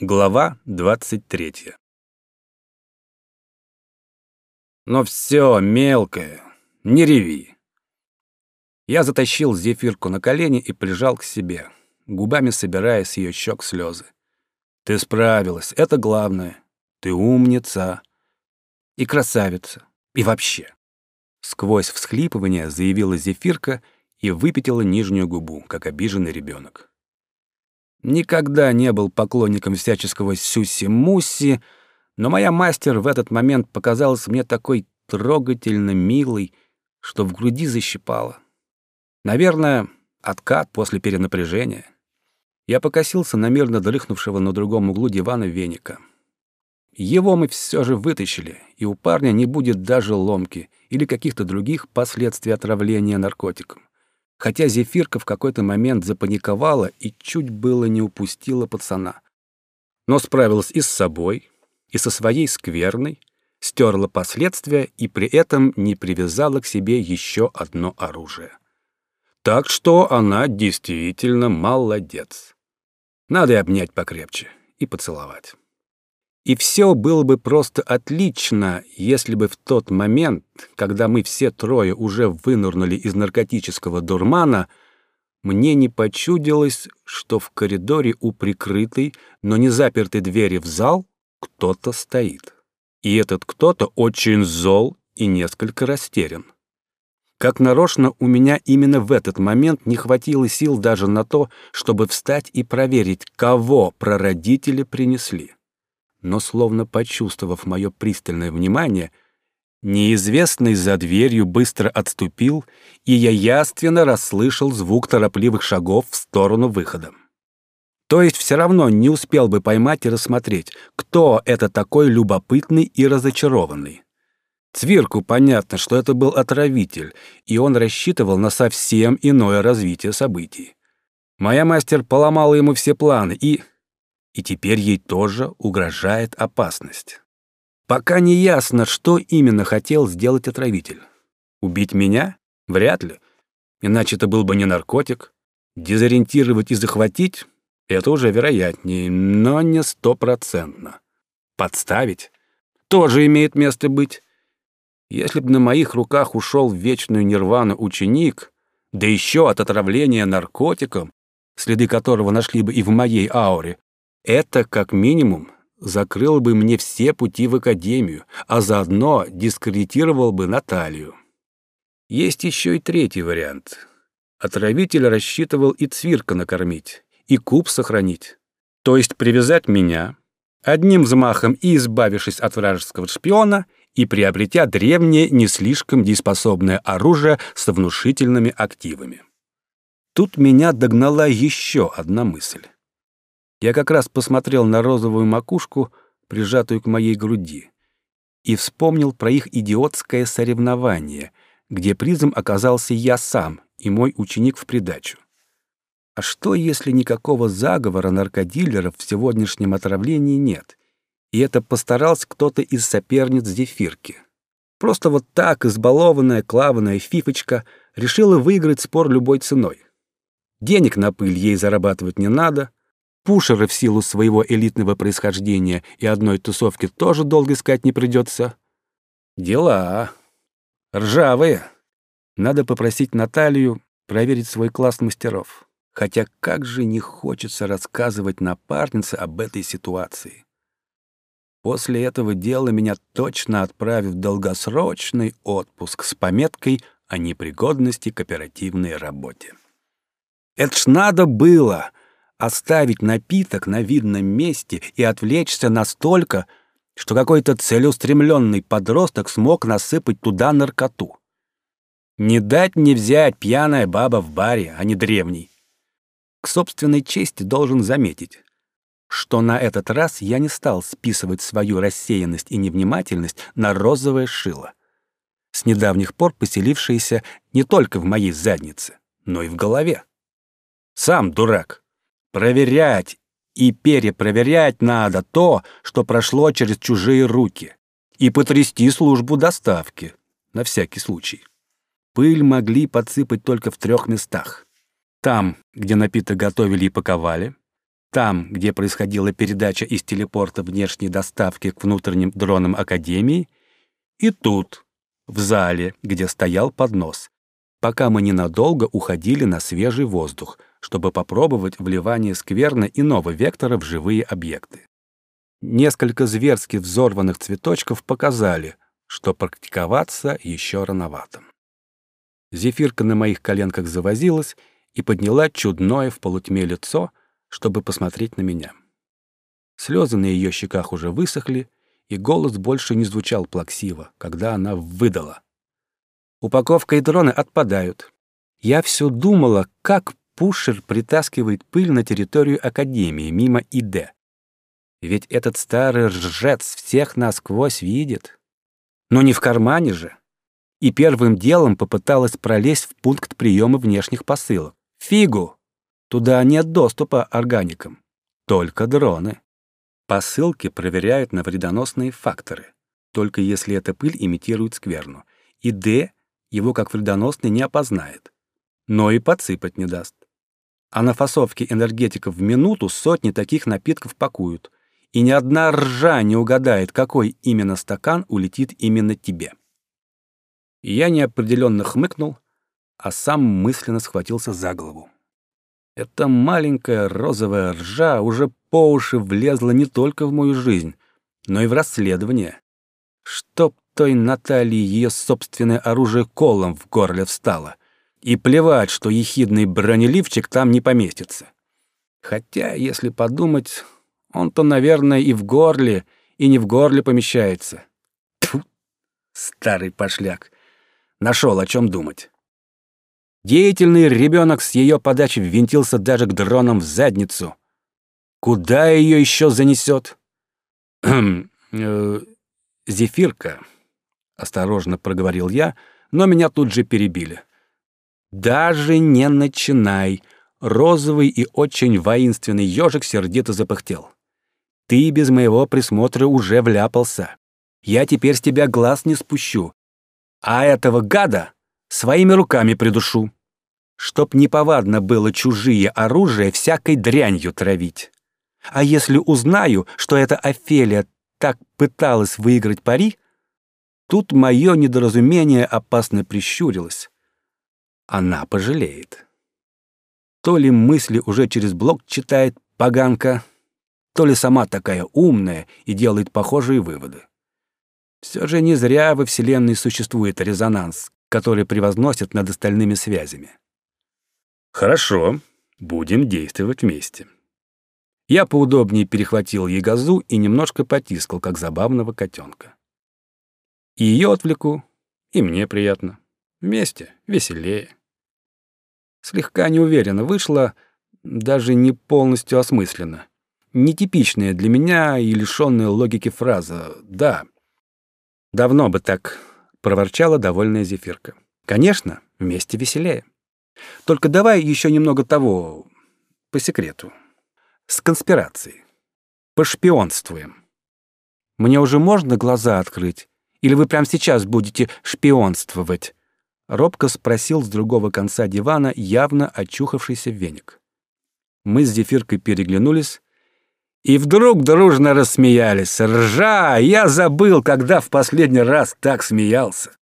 Глава 23 «Ну все, мелкая, не реви». Я затащил зефирку на колени и прижал к себе, губами собирая с ее щек слезы. «Ты справилась, это главное. Ты умница. И красавица. И вообще». Сквозь всхлипывание заявила зефирка и выпятила нижнюю губу, как обиженный ребенок. Никогда не был поклонником всяческого сюси-муси, но моя мастер в этот момент показалась мне такой трогательно милой, что в груди защипала. Наверное, откат после перенапряжения. Я покосился на мирно дрыхнувшего на другом углу дивана веника. Его мы все же вытащили, и у парня не будет даже ломки или каких-то других последствий отравления наркотиком хотя Зефирка в какой-то момент запаниковала и чуть было не упустила пацана. Но справилась и с собой, и со своей скверной, стерла последствия и при этом не привязала к себе еще одно оружие. Так что она действительно молодец. Надо обнять покрепче и поцеловать. И все было бы просто отлично, если бы в тот момент, когда мы все трое уже вынырнули из наркотического дурмана, мне не почудилось, что в коридоре у прикрытой, но не запертой двери в зал кто-то стоит. И этот кто-то очень зол и несколько растерян. Как нарочно, у меня именно в этот момент не хватило сил даже на то, чтобы встать и проверить, кого прародители принесли но, словно почувствовав мое пристальное внимание, неизвестный за дверью быстро отступил, и я яственно расслышал звук торопливых шагов в сторону выхода. То есть все равно не успел бы поймать и рассмотреть, кто это такой любопытный и разочарованный. Цвирку понятно, что это был отравитель, и он рассчитывал на совсем иное развитие событий. Моя мастер поломала ему все планы и и теперь ей тоже угрожает опасность. Пока не ясно, что именно хотел сделать отравитель. Убить меня? Вряд ли. Иначе это был бы не наркотик. Дезориентировать и захватить — это уже вероятнее, но не стопроцентно. Подставить? Тоже имеет место быть. Если бы на моих руках ушел в вечную нирвану ученик, да еще от отравления наркотиком, следы которого нашли бы и в моей ауре, это, как минимум, закрыло бы мне все пути в академию, а заодно дискредитировал бы Наталью. Есть еще и третий вариант. Отравитель рассчитывал и цвирка накормить, и куб сохранить. То есть привязать меня, одним взмахом и избавившись от вражеского шпиона, и приобретя древнее, не слишком дееспособное оружие со внушительными активами. Тут меня догнала еще одна мысль. Я как раз посмотрел на розовую макушку, прижатую к моей груди, и вспомнил про их идиотское соревнование, где призом оказался я сам и мой ученик в придачу. А что, если никакого заговора наркодилеров в сегодняшнем отравлении нет, и это постарался кто-то из соперниц Зефирки? Просто вот так избалованная клаваная фифочка решила выиграть спор любой ценой. Денег на пыль ей зарабатывать не надо, Пушеры в силу своего элитного происхождения и одной тусовки тоже долго искать не придется. Дела. Ржавые. Надо попросить Наталью проверить свой класс мастеров. Хотя как же не хочется рассказывать напарнице об этой ситуации. После этого дела меня точно отправят в долгосрочный отпуск с пометкой о непригодности к оперативной работе. Это ж надо было оставить напиток на видном месте и отвлечься настолько, что какой-то целеустремленный подросток смог насыпать туда наркоту. Не дать не взять пьяная баба в баре, а не древний. К собственной чести должен заметить, что на этот раз я не стал списывать свою рассеянность и невнимательность на розовое шило, с недавних пор поселившееся не только в моей заднице, но и в голове. Сам дурак. Проверять и перепроверять надо то, что прошло через чужие руки, и потрясти службу доставки, на всякий случай. Пыль могли подсыпать только в трех местах. Там, где напиток готовили и паковали, там, где происходила передача из телепорта внешней доставки к внутренним дронам Академии, и тут, в зале, где стоял поднос, пока мы ненадолго уходили на свежий воздух, чтобы попробовать вливание скверны иного вектора в живые объекты. Несколько зверски взорванных цветочков показали, что практиковаться еще рановато. Зефирка на моих коленках завозилась и подняла чудное в полутьме лицо, чтобы посмотреть на меня. Слезы на ее щеках уже высохли, и голос больше не звучал плаксиво, когда она выдала. Упаковка и дроны отпадают. Я все думала, как Пушер притаскивает пыль на территорию Академии мимо ИД. Ведь этот старый ржец всех насквозь видит. Но не в кармане же. И первым делом попыталась пролезть в пункт приема внешних посылок. Фигу! Туда нет доступа органикам. Только дроны. Посылки проверяют на вредоносные факторы, только если эта пыль имитирует скверну. И Д его как вредоносный не опознает, но и подсыпать не даст. А на фасовке энергетиков в минуту сотни таких напитков пакуют, и ни одна ржа не угадает, какой именно стакан улетит именно тебе. я неопределенно хмыкнул, а сам мысленно схватился за голову. Эта маленькая розовая ржа уже по уши влезла не только в мою жизнь, но и в расследование. Чтоб той Натальи ее собственное оружие колом в горле встало. И плевать, что ехидный бронеливчик там не поместится. Хотя, если подумать, он-то, наверное, и в горле, и не в горле помещается. Тьфу, старый пошляк. Нашел о чем думать. Деятельный ребенок с ее подачи ввинтился даже к дронам в задницу. Куда ее еще занесет? Э, Зефирка, осторожно проговорил я, но меня тут же перебили. Даже не начинай. Розовый и очень воинственный ежик сердито запыхтел. Ты без моего присмотра уже вляпался. Я теперь с тебя глаз не спущу. А этого гада своими руками придушу. Чтоб неповадно было чужие оружия всякой дрянью травить. А если узнаю, что эта Офелия так пыталась выиграть пари, тут мое недоразумение опасно прищурилось. Она пожалеет. То ли мысли уже через блок читает поганка, то ли сама такая умная и делает похожие выводы. Все же не зря во Вселенной существует резонанс, который превозносит над остальными связями. Хорошо, будем действовать вместе. Я поудобнее перехватил ей газу и немножко потискал, как забавного котенка. И ее отвлеку, и мне приятно. Вместе веселее. Слегка неуверенно вышло, даже не полностью осмысленно. Нетипичная для меня и лишённая логики фраза «да». «Давно бы так», — проворчала довольная Зефирка. «Конечно, вместе веселее». Только давай еще немного того по секрету. С конспирацией. Пошпионствуем. Мне уже можно глаза открыть? Или вы прямо сейчас будете шпионствовать?» Робко спросил с другого конца дивана явно очухавшийся веник. Мы с Зефиркой переглянулись и вдруг дружно рассмеялись. «Ржа! Я забыл, когда в последний раз так смеялся!»